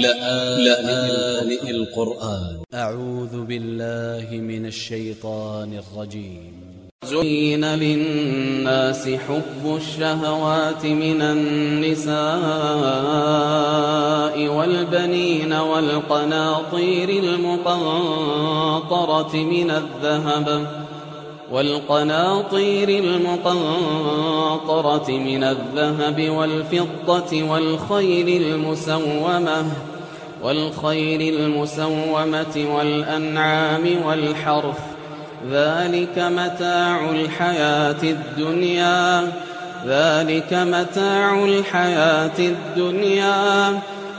لآن القرآن. أ ع و ذ ب ا ل ل ه من ا ل ش ي ط ا ن ا ل ج ي م زين للناس حب الشهوات من النساء والبنين والقناطير المقنطرة من الذهب. والقناطير المقنطرة من الذهب والفضة والخيل المسومة والخيل المسومة والأنعام والحرث ذلك متاع الحياة الدنيا ذلك متاع الحياة الدنيا.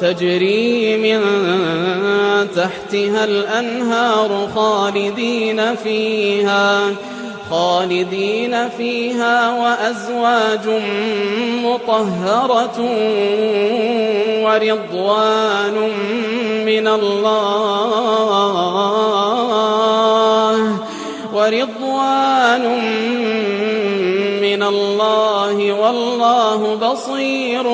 تجري من تحتها الأنهار خالدين فيها خالدين فيها وأزواج مطهرة ورضوان من الله ورضوان من الله والله بصير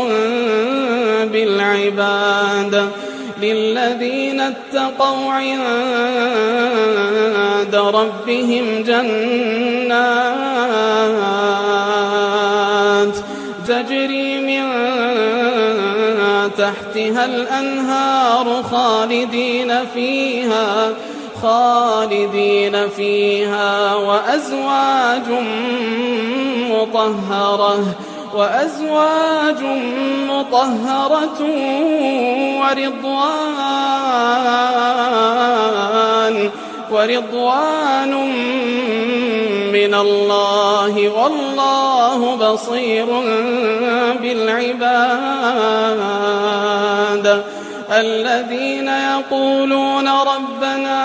بالعباد للذين اتقوا عند ربهم جنات تجري من تحتها الأنهار خالدين فيها خالدين فيها وأزواج مطهرة وأزواج مطهرة ورضوان ورضوان من الله والله بصير بالعباد. الذين يقولون ربنا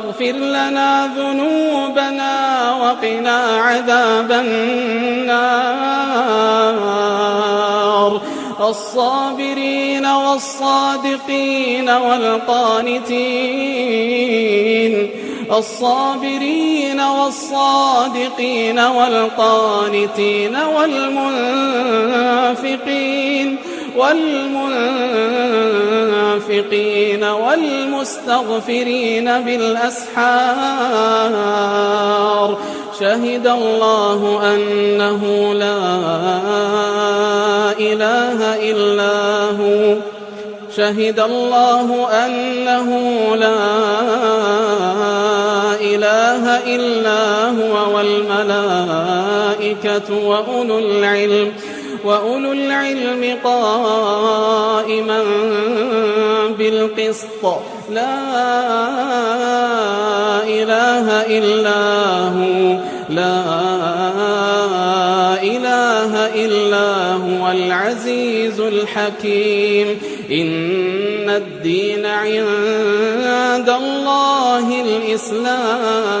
فاغفر لنا ذنوبنا وقنا عذاب النار. الصابرين والصادقين والقانتين. الصابرين والصادقين والقانتين والمنفقين والمنفقين والمستغفرين بالأسحار. شهد الله أنه لا إله إلا هو. شهد الله أنه لا إله إلا هو والملائكة وأولو العلم وأولو العلم قائما بالقسط. لا إله إلا هو. لا إله إلا هو العزيز الحكيم. إن الدين عند الله الإسلام.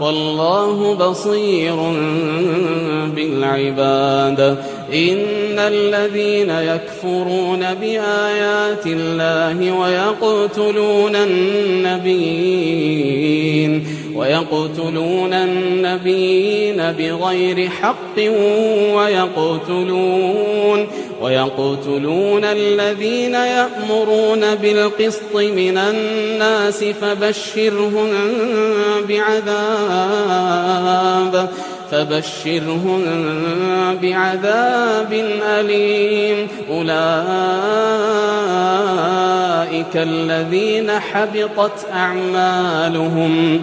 والله بصير بالعباد. إن الذين يكفرون بآيات الله ويقتلون النبيين ويقتلون النبيين بغير حق ويقتلون ويقتلون الذين يأمرون بالقسط من الناس فبشرهم بعذاب فبشرهم بعذاب أليم. أولئك الذين حبطت أعمالهم.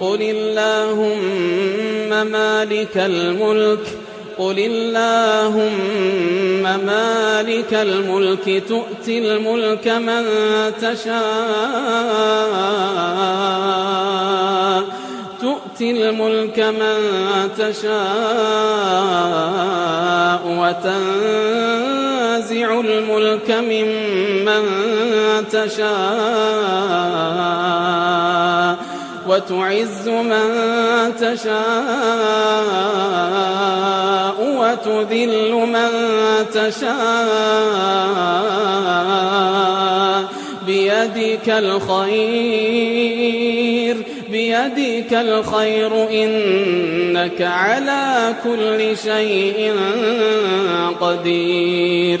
قل اللهم مالك الملك قل اللهم مالك الملك تؤتي الملك من تشاء تؤتي الملك من تشاء وتنزع الملك ممن تشاء. وتعز من تشاء وتذل من تشاء. بيدك الخير بيدك الخير إنك على كل شيء قدير.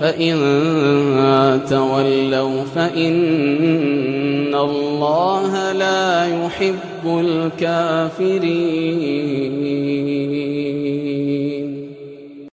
فإن تولوا فإن الله لا يحب الكافرين